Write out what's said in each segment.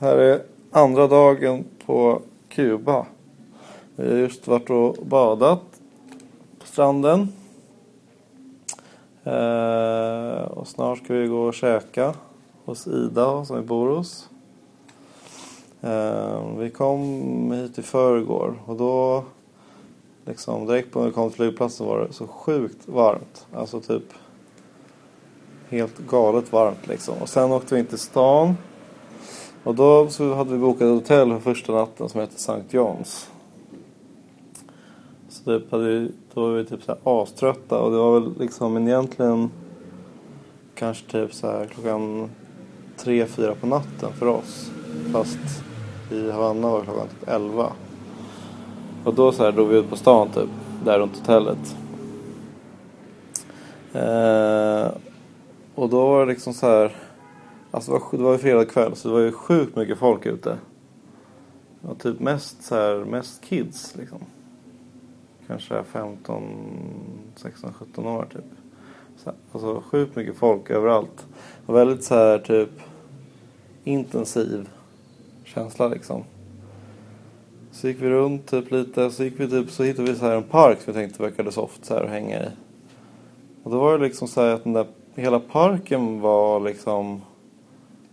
Här är andra dagen på Kuba. Vi har just varit och badat på stranden. Eh, och snart ska vi gå och käka hos Ida som vi bor hos. Eh, vi kom hit i förrgår och då liksom direkt när vi kom till flygplatsen var det så sjukt varmt. Alltså typ helt galet varmt liksom. Och sen åkte vi in till stan. Och då så hade vi bokat ett hotell för första natten som heter St. Johns. Så typ hade då var vi typ så här aströtta och det var väl liksom men egentligen kanske typ så här klockan tre, fyra på natten för oss. Fast i Havanna var klockan typ elva. Och då så här drog vi ut på stan typ, där runt hotellet. Eh, och då var det liksom så här, alltså det var, det var ju fredag kväll så det var ju sjukt mycket folk ute. Och typ mest så här, mest kids liksom. Kanske 15, 16, 17 år typ. Så, alltså sjukt mycket folk överallt. Och väldigt så här typ intensiv känsla liksom. Så gick vi runt typ lite, så gick vi typ, så hittade vi så här en park som vi tänkte verkade soft så här att hänga i. Och då var det liksom så här att den där, hela parken var liksom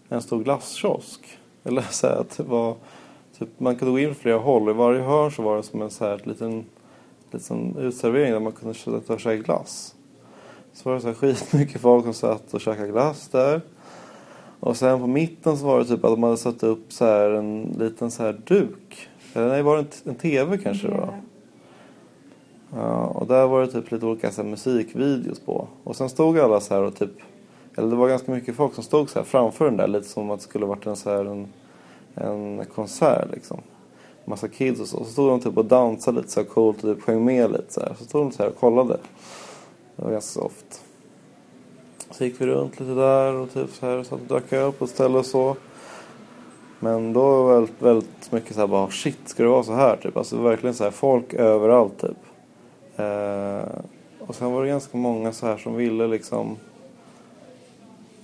en stor glasskiosk. Eller så här att det var, typ man kunde gå in flera håll. I varje hörn så var det som en så här liten, liten utservering där man kunde sätta och käka glass. Så var det så här skitmycket folk som satt och käkade glass där. Och sen på mitten så var det typ att de hade satt upp så här en liten så här duk. Eller nej, var det en, en TV kanske det var? Ja, och där var det typ lite olika så här, musikvideos på. Och sen stod alla så här och typ, eller det var ganska mycket folk som stod så här framför den där. Lite som att det skulle varit en så här en, en konsert liksom. Massa kids och så. Och så stod de typ och dansade lite så här coolt och typ sjöng med lite så här. Så stod de så här och kollade. Det var ganska soft. Så gick vi runt lite där och typ så här satt och drack öl på ett ställe och så. Men då var det väldigt, väldigt mycket så här bara shit, ska det vara så här typ? Alltså verkligen så här folk överallt typ. Eh, och sen var det ganska många så här som ville liksom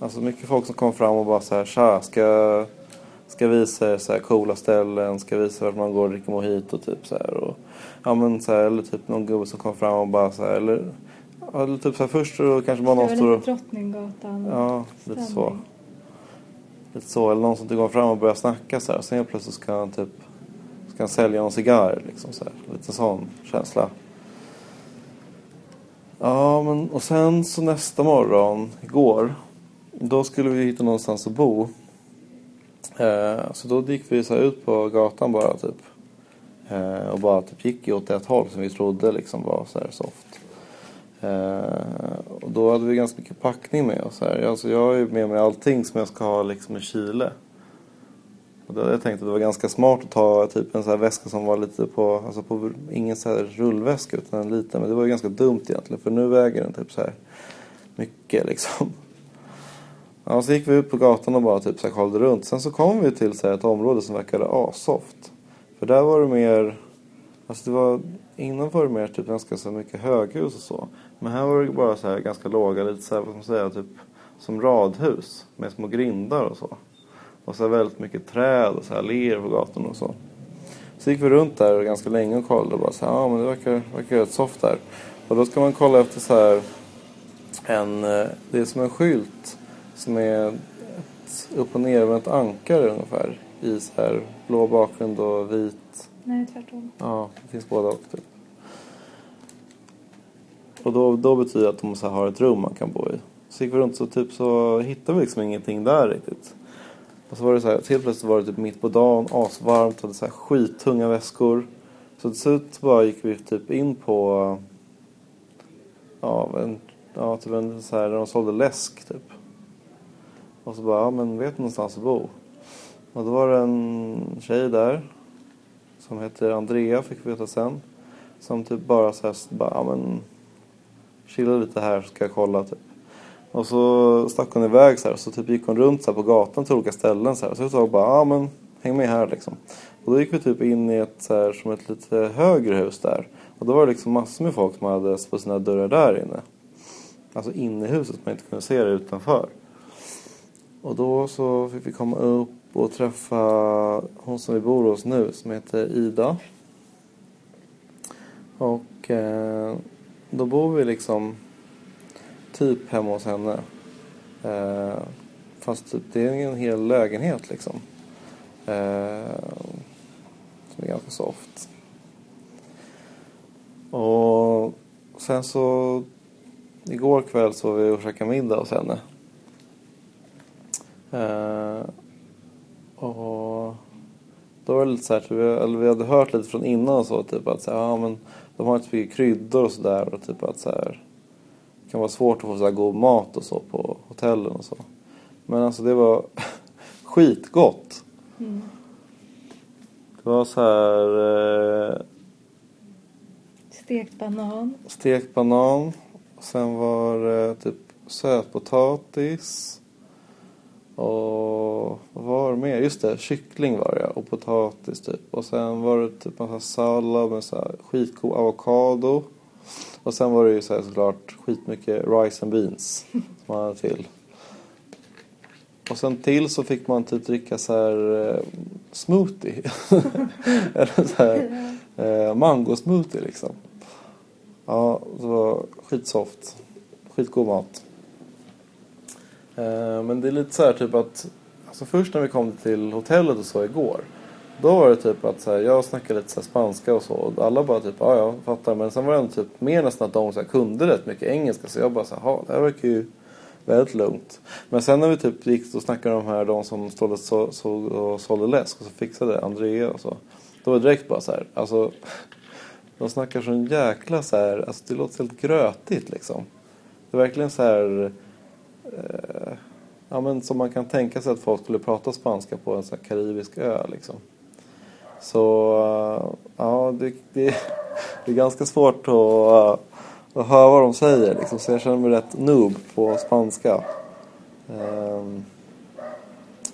Alltså mycket folk som kom fram och bara så här tja, ska, ska visa er så här coola ställen, ska visa vart man går och dricker mojito typ så här. Och, ja men så här, eller typ någon gubbe som kom fram och bara så här, eller, eller typ så här först så kanske bara någon står och Drottninggatan. Ja, lite så. Lite så. Eller någon som typ går fram och börjar snacka så här. Sen helt plötsligt ska han typ ska han sälja någon cigarr liksom så här. Lite sån känsla. Ja, men och sen så nästa morgon, igår, då skulle vi hitta någonstans att bo. Eh, så då gick vi så ut på gatan bara typ. Eh, och bara typ gick åt ett håll som vi trodde liksom var så här soft. Eh, och då hade vi ganska mycket packning med oss här. Alltså jag har ju med mig allting som jag ska ha liksom i Chile. Och då hade jag tänkt att det var ganska smart att ta typ en så här väska som var lite på, alltså på, ingen så här rullväska utan en liten. Men det var ju ganska dumt egentligen för nu väger den typ så här mycket liksom. Ja, så gick vi ut på gatan och bara typ så här kollade runt. Sen så kom vi till så här ett område som verkade asoft. För där var det mer, alltså det var, innan var det mer typ ganska så mycket höghus och så. Men här var det bara så här ganska låga, lite så här, vad ska man säga, typ som radhus med små grindar och så. Och så här väldigt mycket träd och så här ler på gatan och så. Så gick vi runt där ganska länge och kollade och bara så här, ja men det verkar, verkar rätt soft där. Och då ska man kolla efter så här en, eh, det är som en skylt som är ett upp och nervänt ankare ungefär. I så här blå bakgrund och vit. Nej, tvärtom. Ja, det finns båda och typ. Och då, då betyder det att de så har ett rum man kan bo i. Så gick vi runt så typ så hittade vi liksom ingenting där riktigt. Och så var det så här, helt plötsligt var det typ mitt på dagen, asvarmt, hade så här skittunga väskor. Så till slut bara gick vi typ in på, ja, en, ja typ en så här, där de sålde läsk typ. Och så bara, ja men vet du någonstans att bo? Och då var det en tjej där som heter Andrea, fick vi veta sen. Som typ bara så här, bara, ja men chilla lite här så ska jag kolla typ. Och så stack hon iväg så här, så typ gick hon runt så här på gatan till olika ställen så här. Och Så jag bara, ja men häng med här liksom. Och då gick vi typ in i ett så här, som ett lite högre hus där. Och då var det liksom massor med folk som hade på sina dörrar där inne. Alltså inne i huset, man inte kunde se det utanför. Och då så fick vi komma upp och träffa hon som vi bor hos nu som heter Ida. Och eh, då bor vi liksom typ hemma hos henne. Eh, fast typ, det är en hel lägenhet liksom. Eh, som är ganska soft. Och sen så igår kväll så var vi och käkade middag hos henne. Eh, och då var det lite så här, typ, eller vi hade hört lite från innan så, typ att så här, ja men de har inte så mycket kryddor och sådär och typ att så här, det kan vara svårt att få så här god mat och så på hotellen och så. Men alltså det var skitgott. Mm. Det var så här eh, Stekt banan. stekt banan. Sen var det typ sötpotatis. Och vad var det mer? Just det, kyckling var det och potatis typ. Och sen var det typ massa sallad med så här skitgod avokado. Och sen var det ju så här såklart skitmycket rice and beans som man hade till. Och sen till så fick man typ dricka så här eh, smoothie. Eller så här eh, mango smoothie liksom. Ja, det var skitsoft. Skitgod mat. Eh, men det är lite så här typ att alltså först när vi kom till hotellet och så igår. Då var det typ att så här, jag snackade lite så här spanska och så. Och alla bara typ, ah, ja jag fattar. Men sen var det ändå typ mer nästan att de så här, kunde rätt mycket engelska. Så jag bara så här, "Jaha, det här verkar ju väldigt lugnt. Men sen när vi typ gick och snackade om de här, de som stod och så, så, och sålde läsk och så fixade Andrea och så. Då var det direkt bara så här, alltså. De snackar sån jäkla så här, alltså det låter helt grötigt liksom. Det är verkligen så här. Eh, ja men som man kan tänka sig att folk skulle prata spanska på en sån här karibisk ö liksom. Så eh, ja, det, det, det är ganska svårt att, eh, att höra vad de säger liksom. Så jag känner mig rätt noob på spanska. Ehm,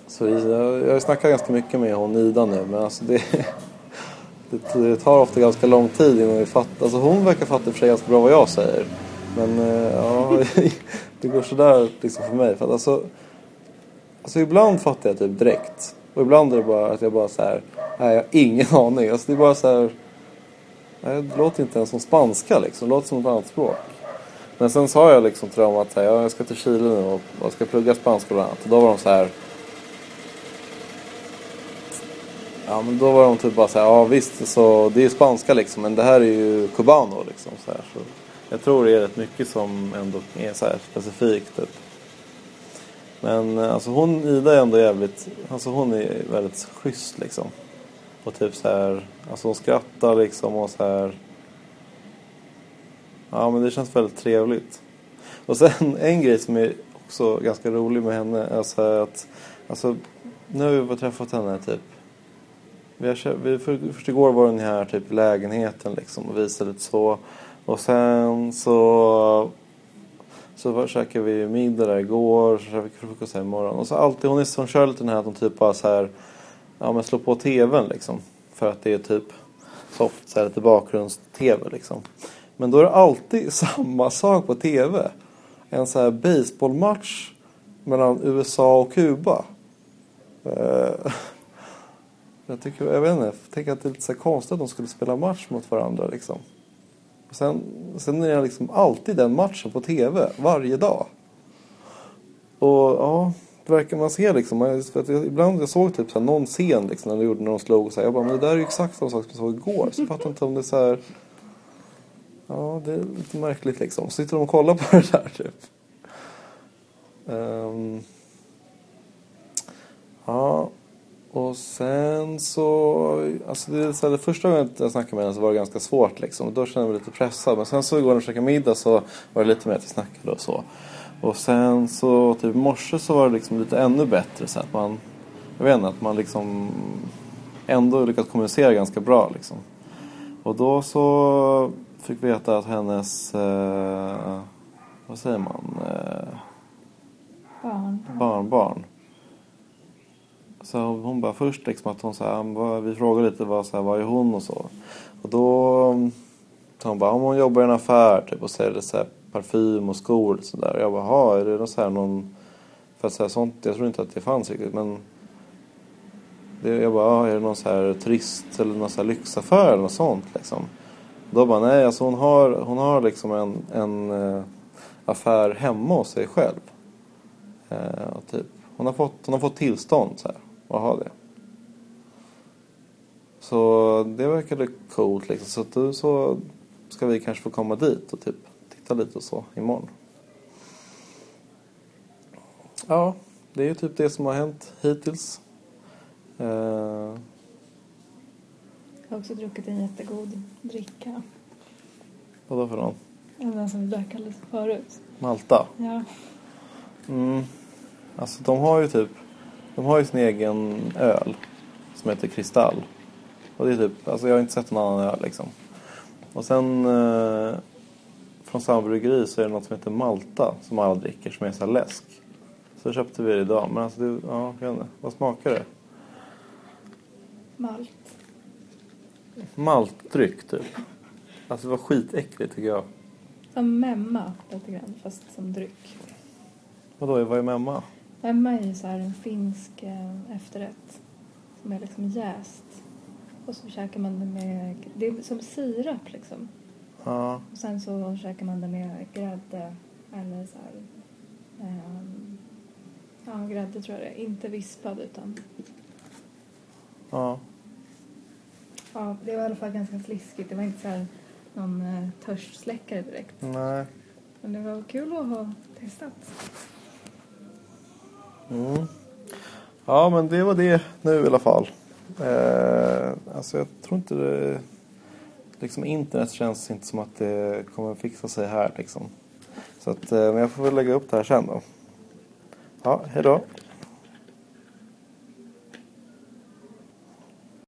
så jag, jag snackar ganska mycket med hon Ida nu men alltså det, det, det tar ofta ganska lång tid innan vi fattar. Alltså hon verkar fatta i och för sig ganska bra vad jag säger. Men eh, ja, det går sådär liksom för mig. För att alltså, alltså ibland fattar jag typ direkt. Och ibland är det bara att jag bara så här, nej jag har ingen aning. Alltså det är bara så här, nej, det låter inte ens som spanska liksom. Det låter som ett annat språk. Men sen sa jag liksom till dem att här, jag ska till Chile nu och jag ska plugga spanska bland annat. Och då var de så här. Ja men då var de typ bara så här, ja visst så det är ju spanska liksom men det här är ju cubano liksom så här. Så jag tror det är rätt mycket som ändå är så här specifikt typ. Men eh, alltså hon, Ida är ändå jävligt, alltså hon är väldigt schysst liksom. Och typ så här, alltså hon skrattar liksom och så här. Ja men det känns väldigt trevligt. Och sen en grej som är också ganska rolig med henne är så här att, alltså nu har vi träffat henne typ. Vi har, vi, för, först igår var hon här typ i lägenheten liksom och visade lite så. Och sen så så käkade vi middag där igår, så käkade vi frukost här imorgon. Och så alltid, hon, är, hon kör lite den här att hon typ bara så här, ja men slår på tvn liksom. För att det är typ soft, så här lite bakgrunds-tv liksom. Men då är det alltid samma sak på tv. En så här baseballmatch mellan USA och Kuba. Eh, jag, tycker, jag vet inte, jag tänker att det är lite så här konstigt att de skulle spela match mot varandra liksom. Och sen, sen är jag liksom alltid den matchen på tv, varje dag. Och ja, det verkar man se liksom. Man- För att jag, ibland jag såg typ så här, någon scen liksom, när de gjorde när de slog och så här, Jag bara, men det där är ju exakt samma sak som jag såg igår. Så jag fattar inte om det är så här. Ja, det är lite märkligt liksom. Så sitter de och kollar på det där typ. Um, ja, och sen så, alltså det, så här, det första gången jag snackade med henne så var det ganska svårt liksom. Då kände jag mig lite pressad. Men sen så igår när vi käkade middag så var det lite mer att vi snackade och så. Och sen så typ i morse så var det liksom lite ännu bättre så att man, jag vet inte, att man liksom ändå lyckats kommunicera ganska bra liksom. Och då så fick vi veta att hennes, eh, vad säger man, eh, Barn. barnbarn. Så hon bara först liksom att hon så här, vi frågade lite vad, så här, vad är hon och så. Och då sa hon bara, om hon jobbar i en affär typ och säljer så här parfym och skor och sådär. Och jag bara, "Jaha, är det någon så här någon, för att säga sånt, jag tror inte att det fanns riktigt men Det, jag bara, är det någon så här turist eller någon så här lyxaffär eller något sånt liksom. Då bara, nej alltså hon har, hon har liksom en, en äh, affär hemma hos sig själv. Äh, och typ, hon, har fått, hon har fått tillstånd så här, att ha det. Så det verkade coolt liksom. Så då så ska vi kanske få komma dit och typ titta lite och så imorgon. Ja, det är ju typ det som har hänt hittills. Uh, Jag har också druckit en jättegod dricka. vadå för någon? Den som vi drack alldeles förut. Malta? Ja. Mm. Alltså de har ju typ, de har ju sin egen öl som heter Kristall. Och det är typ, alltså jag har inte sett någon annan öl liksom. Och sen eh, från samma bryggeri så är det något som heter Malta som alla dricker som är så här läsk. Så köpte vi det idag. Men alltså, det, ja, jag vet inte. Vad smakar det? Malt. Maltdryck typ. Alltså det var skitäckligt tycker jag. Som memma lite grann fast som dryck. Vadå, vad är memma? Memma är ju så här en finsk eh, efterrätt. Som är liksom jäst. Och så käkar man det med, det är som sirap liksom. Ja, Och sen så käkar man det med grädde eller så här. ehm, ja, grädde tror jag det är. Inte vispad utan. ja. Ja, det var i alla fall ganska sliskigt. Det var inte så här någon eh, törstsläckare direkt. Nej. Men det var kul att ha testat. Mm. Ja, men det var det nu i alla fall. Eh, alltså jag tror inte det... Liksom internet känns inte som att det kommer fixa sig här liksom. Så att, eh, men jag får väl lägga upp det här sen då. Ja, hejdå.